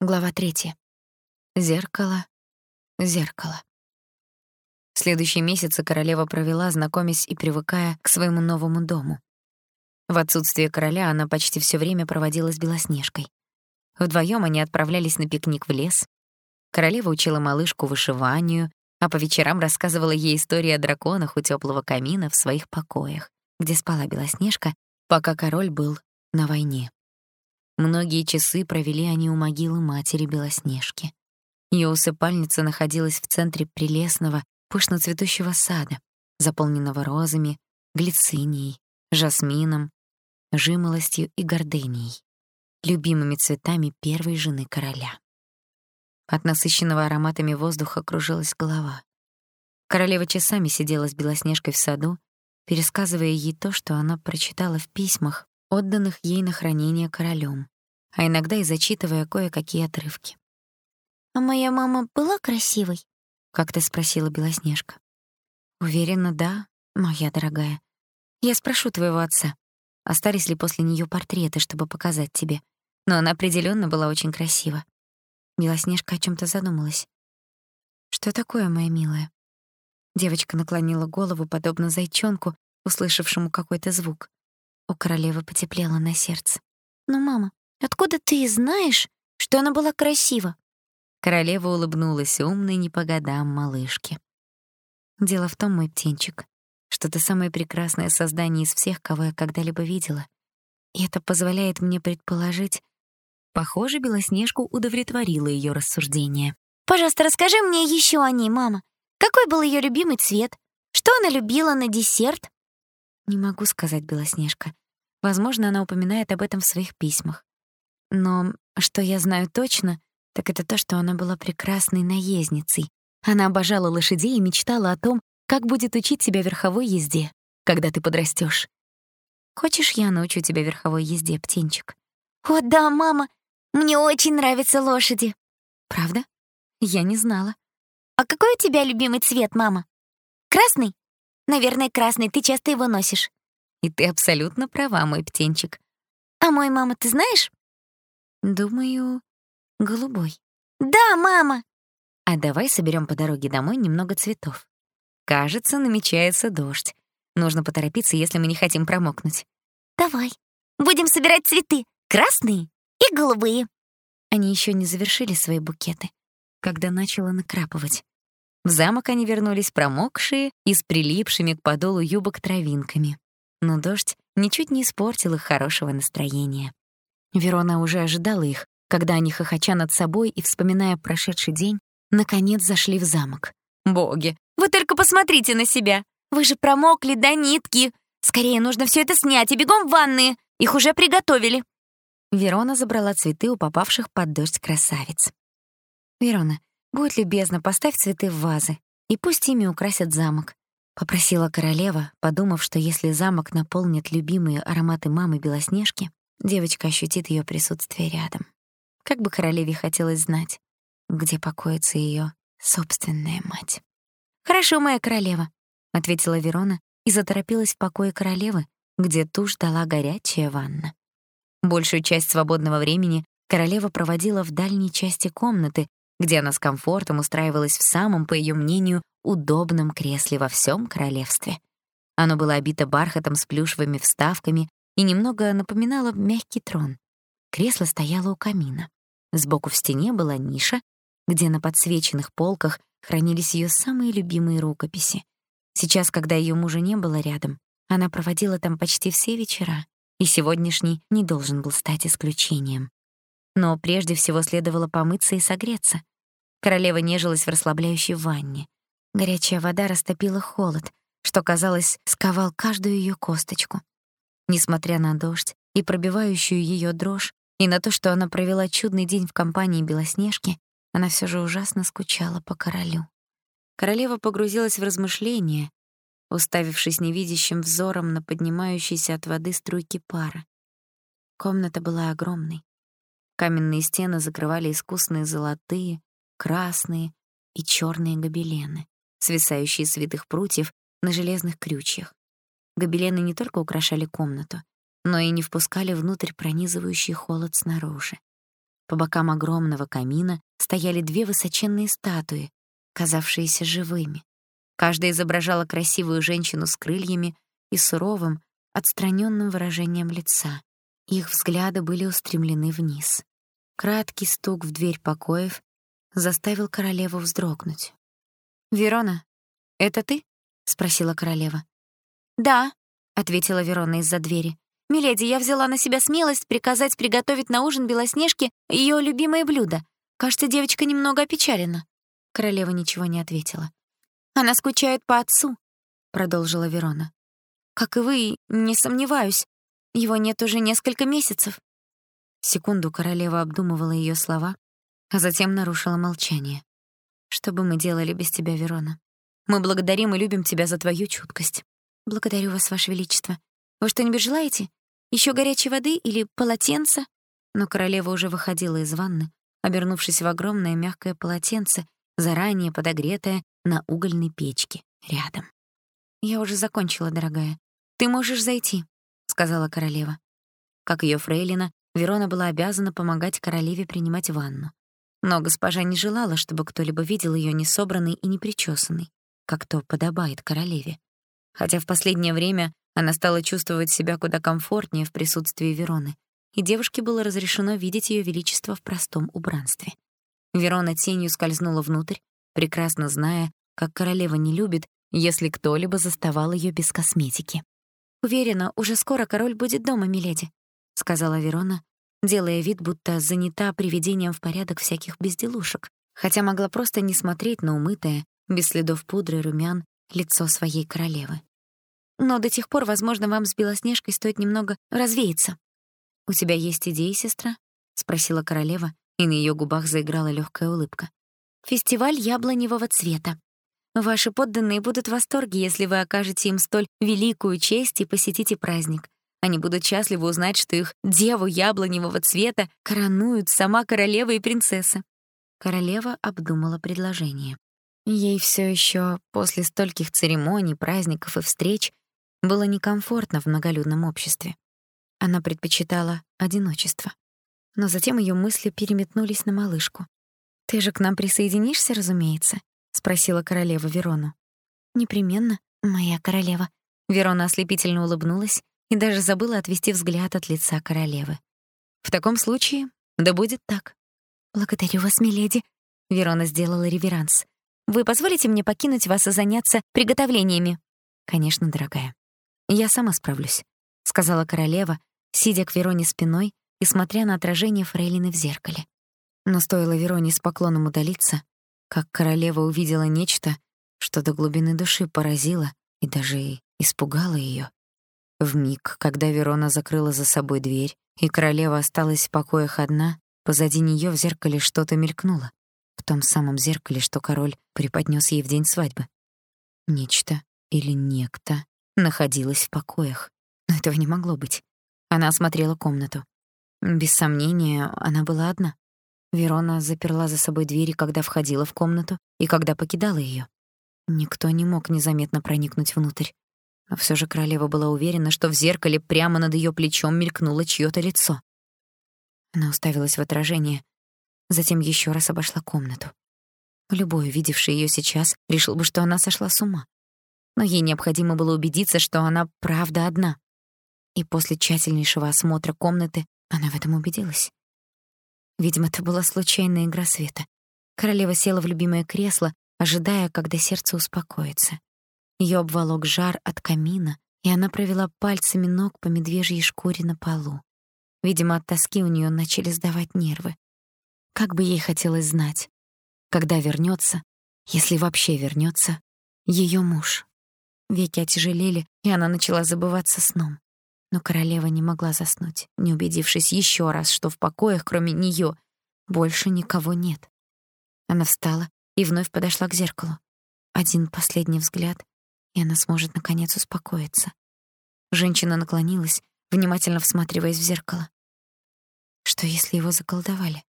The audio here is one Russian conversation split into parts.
Глава 3. Зеркало, зеркало. Следующие месяцы королева провела, знакомясь и привыкая к своему новому дому. В отсутствие короля она почти все время проводила с Белоснежкой. Вдвоем они отправлялись на пикник в лес. Королева учила малышку вышиванию, а по вечерам рассказывала ей истории о драконах у теплого камина в своих покоях, где спала Белоснежка, пока король был на войне. Многие часы провели они у могилы матери Белоснежки. Ее усыпальница находилась в центре прелестного, пышно цветущего сада, заполненного розами, глицинией, жасмином, жимолостью и гордынией, любимыми цветами первой жены короля. От насыщенного ароматами воздуха кружилась голова. Королева часами сидела с Белоснежкой в саду, пересказывая ей то, что она прочитала в письмах, отданных ей на хранение королем, а иногда и зачитывая кое-какие отрывки. «А моя мама была красивой?» — как-то спросила Белоснежка. «Уверена, да, моя дорогая. Я спрошу твоего отца, остались ли после нее портреты, чтобы показать тебе. Но она определенно была очень красива». Белоснежка о чем то задумалась. «Что такое, моя милая?» Девочка наклонила голову, подобно зайчонку, услышавшему какой-то звук. У королевы потеплело на сердце. «Ну, мама, откуда ты знаешь, что она была красива?» Королева улыбнулась умной не по годам малышке. «Дело в том, мой птенчик, что ты самое прекрасное создание из всех, кого я когда-либо видела. И это позволяет мне предположить...» Похоже, Белоснежку удовлетворило ее рассуждение. «Пожалуйста, расскажи мне еще о ней, мама. Какой был ее любимый цвет? Что она любила на десерт?» Не могу сказать, Белоснежка. Возможно, она упоминает об этом в своих письмах. Но что я знаю точно, так это то, что она была прекрасной наездницей. Она обожала лошадей и мечтала о том, как будет учить себя верховой езде, когда ты подрастешь. Хочешь, я научу тебя верховой езде, птенчик? О, да, мама, мне очень нравятся лошади. Правда? Я не знала. А какой у тебя любимый цвет, мама? Красный? Наверное, красный, ты часто его носишь. И ты абсолютно права, мой птенчик. А мой мама, ты знаешь? Думаю, голубой. Да, мама. А давай соберем по дороге домой немного цветов. Кажется, намечается дождь. Нужно поторопиться, если мы не хотим промокнуть. Давай. Будем собирать цветы, красные и голубые. Они еще не завершили свои букеты, когда начало накрапывать. В замок они вернулись промокшие и с прилипшими к подолу юбок травинками. Но дождь ничуть не испортил их хорошего настроения. Верона уже ожидала их, когда они, хохоча над собой и вспоминая прошедший день, наконец зашли в замок. «Боги, вы только посмотрите на себя! Вы же промокли до нитки! Скорее нужно все это снять и бегом в ванные! Их уже приготовили!» Верона забрала цветы у попавших под дождь красавиц. «Верона, Будь любезна, поставь цветы в вазы, и пусть ими украсят замок», — попросила королева, подумав, что если замок наполнит любимые ароматы мамы Белоснежки, девочка ощутит ее присутствие рядом. Как бы королеве хотелось знать, где покоится ее собственная мать. «Хорошо, моя королева», — ответила Верона и заторопилась в покое королевы, где ту ждала горячая ванна. Большую часть свободного времени королева проводила в дальней части комнаты, где она с комфортом устраивалась в самом, по ее мнению, удобном кресле во всем королевстве. Оно было обито бархатом с плюшевыми вставками и немного напоминало мягкий трон. Кресло стояло у камина. Сбоку в стене была ниша, где на подсвеченных полках хранились ее самые любимые рукописи. Сейчас, когда ее мужа не было рядом, она проводила там почти все вечера, и сегодняшний не должен был стать исключением. Но прежде всего следовало помыться и согреться. Королева нежилась в расслабляющей ванне. Горячая вода растопила холод, что, казалось, сковал каждую ее косточку. Несмотря на дождь и пробивающую ее дрожь, и на то, что она провела чудный день в компании Белоснежки, она все же ужасно скучала по королю. Королева погрузилась в размышления, уставившись невидящим взором на поднимающиеся от воды струйки пара. Комната была огромной. Каменные стены закрывали искусные золотые, красные и черные гобелены, свисающие с витых прутьев на железных крючьях. Гобелены не только украшали комнату, но и не впускали внутрь пронизывающий холод снаружи. По бокам огромного камина стояли две высоченные статуи, казавшиеся живыми. Каждая изображала красивую женщину с крыльями и суровым, отстраненным выражением лица. Их взгляды были устремлены вниз. Краткий стук в дверь покоев заставил королеву вздрогнуть. «Верона, это ты?» — спросила королева. «Да», — ответила Верона из-за двери. «Миледи, я взяла на себя смелость приказать приготовить на ужин Белоснежке ее любимое блюдо. Кажется, девочка немного опечалена». Королева ничего не ответила. «Она скучает по отцу», — продолжила Верона. «Как и вы, не сомневаюсь. Его нет уже несколько месяцев». Секунду королева обдумывала ее слова, а затем нарушила молчание. «Что бы мы делали без тебя, Верона? Мы благодарим и любим тебя за твою чуткость». «Благодарю вас, Ваше Величество. Вы что-нибудь желаете? Еще горячей воды или полотенца?» Но королева уже выходила из ванны, обернувшись в огромное мягкое полотенце, заранее подогретое на угольной печке рядом. «Я уже закончила, дорогая. Ты можешь зайти», — сказала королева. Как ее фрейлина, Верона была обязана помогать королеве принимать ванну. Но госпожа не желала, чтобы кто-либо видел ее несобранной и непричесанной, как то подобает королеве. Хотя в последнее время она стала чувствовать себя куда комфортнее в присутствии Вероны, и девушке было разрешено видеть ее величество в простом убранстве. Верона тенью скользнула внутрь, прекрасно зная, как королева не любит, если кто-либо заставал ее без косметики. «Уверена, уже скоро король будет дома, миледи», — сказала Верона, делая вид, будто занята приведением в порядок всяких безделушек, хотя могла просто не смотреть на умытое, без следов пудры румян, лицо своей королевы. «Но до тех пор, возможно, вам с Белоснежкой стоит немного развеяться». «У тебя есть идеи, сестра?» — спросила королева, и на ее губах заиграла легкая улыбка. «Фестиваль яблоневого цвета. Ваши подданные будут в восторге, если вы окажете им столь великую честь и посетите праздник. Они будут счастливы узнать, что их деву яблоневого цвета коронуют сама королева и принцесса. Королева обдумала предложение. Ей все еще после стольких церемоний, праздников и встреч было некомфортно в многолюдном обществе. Она предпочитала одиночество. Но затем ее мысли переметнулись на малышку. «Ты же к нам присоединишься, разумеется?» — спросила королева Верону. «Непременно, моя королева». Верона ослепительно улыбнулась и даже забыла отвести взгляд от лица королевы. «В таком случае, да будет так». «Благодарю вас, миледи», — Верона сделала реверанс. «Вы позволите мне покинуть вас и заняться приготовлениями?» «Конечно, дорогая. Я сама справлюсь», — сказала королева, сидя к Вероне спиной и смотря на отражение фрейлины в зеркале. Но стоило Вероне с поклоном удалиться, как королева увидела нечто, что до глубины души поразило и даже испугало ее. В миг, когда Верона закрыла за собой дверь, и королева осталась в покоях одна, позади нее в зеркале что-то мелькнуло. В том самом зеркале, что король преподнес ей в день свадьбы. Нечто или некто находилось в покоях. Но этого не могло быть. Она осмотрела комнату. Без сомнения, она была одна. Верона заперла за собой двери, когда входила в комнату и когда покидала ее. Никто не мог незаметно проникнуть внутрь. Но все же королева была уверена, что в зеркале прямо над ее плечом мелькнуло чье то лицо. Она уставилась в отражение, затем еще раз обошла комнату. Любой, видевший ее сейчас, решил бы, что она сошла с ума. Но ей необходимо было убедиться, что она правда одна. И после тщательнейшего осмотра комнаты она в этом убедилась. Видимо, это была случайная игра света. Королева села в любимое кресло, ожидая, когда сердце успокоится. Ее обволок жар от камина, и она провела пальцами ног по медвежьей шкуре на полу. Видимо, от тоски у нее начали сдавать нервы. Как бы ей хотелось знать, когда вернется, если вообще вернется, ее муж. Веки отяжелели, и она начала забываться сном. Но королева не могла заснуть, не убедившись еще раз, что в покоях, кроме нее, больше никого нет. Она встала и вновь подошла к зеркалу. Один последний взгляд, и она сможет наконец успокоиться. Женщина наклонилась, внимательно всматриваясь в зеркало. Что если его заколдовали?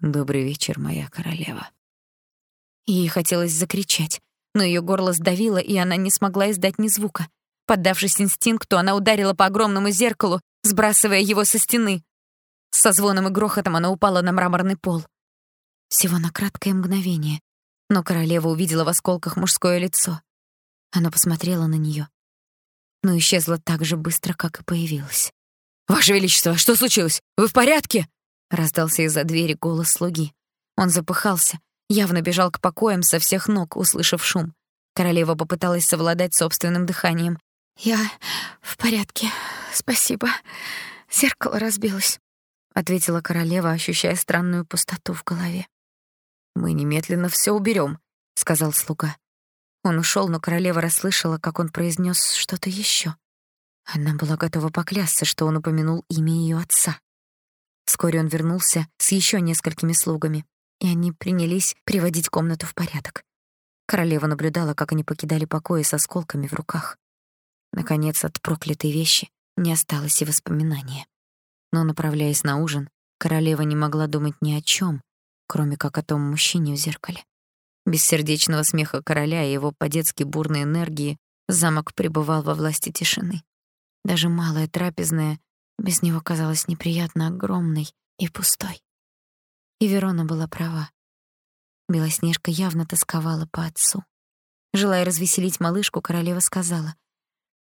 Добрый вечер, моя королева. Ей хотелось закричать, но ее горло сдавило, и она не смогла издать ни звука. Поддавшись инстинкту, она ударила по огромному зеркалу, сбрасывая его со стены. Со звоном и грохотом она упала на мраморный пол. Всего на краткое мгновение, но королева увидела в осколках мужское лицо. Она посмотрела на неё, но исчезла так же быстро, как и появилась. «Ваше Величество, что случилось? Вы в порядке?» — раздался из-за двери голос слуги. Он запыхался, явно бежал к покоям со всех ног, услышав шум. Королева попыталась совладать собственным дыханием. «Я в порядке, спасибо. Зеркало разбилось», — ответила королева, ощущая странную пустоту в голове. «Мы немедленно все уберем, сказал слуга. Он ушел, но королева расслышала, как он произнес что-то еще. Она была готова поклясться, что он упомянул имя ее отца. Вскоре он вернулся с еще несколькими слугами, и они принялись приводить комнату в порядок. Королева наблюдала, как они покидали покои с осколками в руках. Наконец, от проклятой вещи не осталось и воспоминания. Но, направляясь на ужин, королева не могла думать ни о чем, кроме как о том мужчине в зеркале. Без сердечного смеха короля и его по-детски бурной энергии замок пребывал во власти тишины. Даже малая трапезная без него казалась неприятно огромной и пустой. И Верона была права. Белоснежка явно тосковала по отцу. Желая развеселить малышку, королева сказала: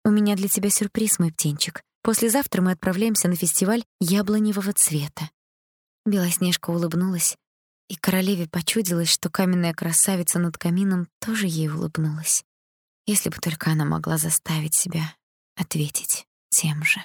"У меня для тебя сюрприз, мой птенчик. Послезавтра мы отправляемся на фестиваль яблоневого цвета". Белоснежка улыбнулась, и королеве почудилось, что каменная красавица над камином тоже ей улыбнулась. Если бы только она могла заставить себя ответить тем же.